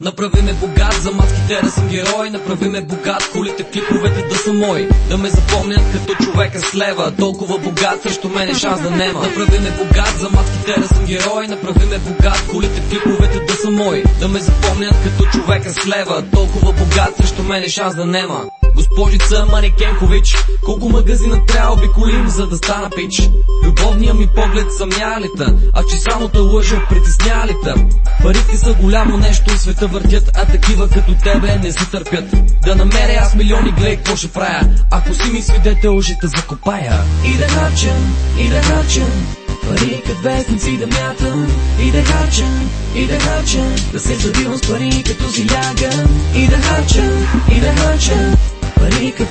Направи ме богат, за маските да съм герой Направи ме богат, колите клиповете да са мои. Да ме запомнят като човека с лева. Толкова богат, срещу мен е шанс да нема. Направи ме богат, за маските да съм герой Направи ме богат, колите клиповете да са мои. Да ме запомнят като човека с лева. Толкова богат, срещу мен е шанс да нема Госпожица Манекенкович, колко магазина трябва обиколим, за да стана пич? Любовния ми поглед съмнялита, а че само те лъжа притеснялита. Парите са голямо нещо, света въртят, а такива като тебе не се търпят. Да намеря аз милиони, гледай какво ще правя, ако си ми свидетел, ще закопая. И да харчам, и да харчам, пари като вестници да мятам И да харчам, и да харчам Да се забивам с пари като си лягам И да харчам, и да харчам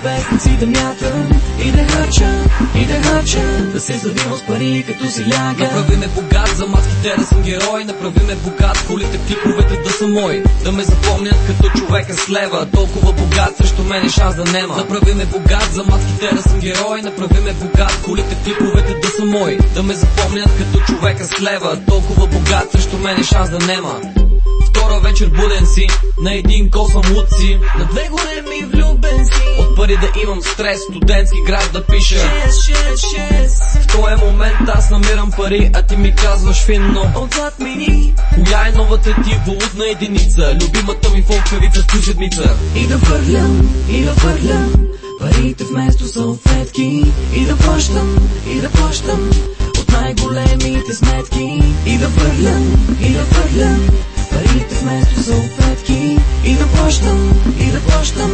Вестници да мятам И да харча, и да харча Да се завивам с пари като си ляга. Направи ме богат, за маските да съм герой. Направи ме богат, колите клиповете да са мои. Да ме запомнят като човека с лева. Толкова богат, срещу мен е шанс да нема. Направи ме богат, за маските да съм герой. Направи ме богат, колите клиповете да са мои. Да ме запомнят като човека с лева. Толкова богат, срещу мен е шанс да нема Втора вечер буден си, на един косъм луд си. На две големи влюбен си. От пари да имам стрес, студентски град да пиша. Шест, шест, шест. В този момент аз намирам пари, а ти ми казваш финно. Отзад мини Коя е новата ти валутна единица? Любимата ми фолкавица в седмица И да хвърлям, и да хвърлям Парите вместо салфетки. И да плащам, и да плащам От най-големите сметки. И да хвърлям, и да хвърлям Парите вместо салфетки И да плащам, и да плащам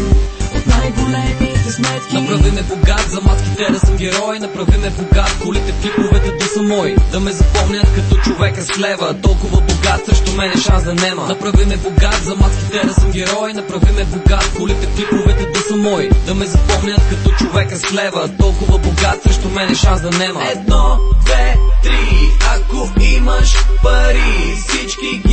От най-големите сметки. Направи ме богат, за маските да съм герой. Направи ме богат, колите в клиповете да са мои. Да ме запомнят като човека с лева Толкова богат, срещу мен е шанс да нема. Направи ме богат, за маските да съм герой. Направи ме богат, колите в клиповете да са мои. Да ме запомнят като човека с лева Толкова богат, срещу мен е шанс да нема. Едно, две, три, ако имаш пари, всички ги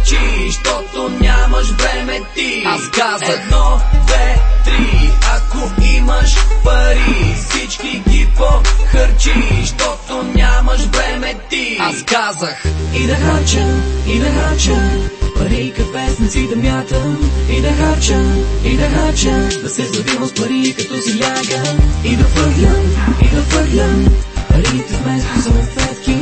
похарчиш, щото нямаш време ти. Аз казах. Едно, две, три, ако имаш пари, всички ги похарчиш, щото нямаш време ти. Аз казах И да харча, и да харча, пари като вестници да мятам. И да харча, и да харча, да се завивам с пари като си лягам. И да хвърлям, и да хвърлям, парите вместо салфетки.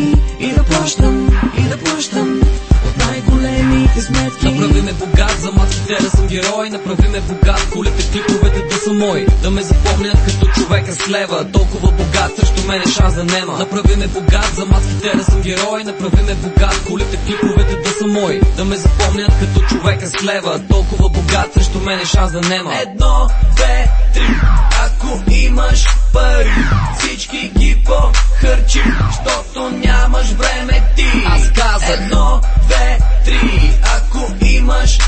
направи ме богат, колите клиповете да са мои, да ме запомнят като човека с лева, толкова богат, срещу мене шанс да нема. Направи ме богат, за маските да съм герой, направи ме богат, колите клиповете да са мои, да ме запомнят като човека с лева, толкова богат, срещу мене шанс да нема. Едно, две, три, ако имаш пари, всички ги похарчи, защото нямаш време ти. Аз казах. Едно, две, три, ако имаш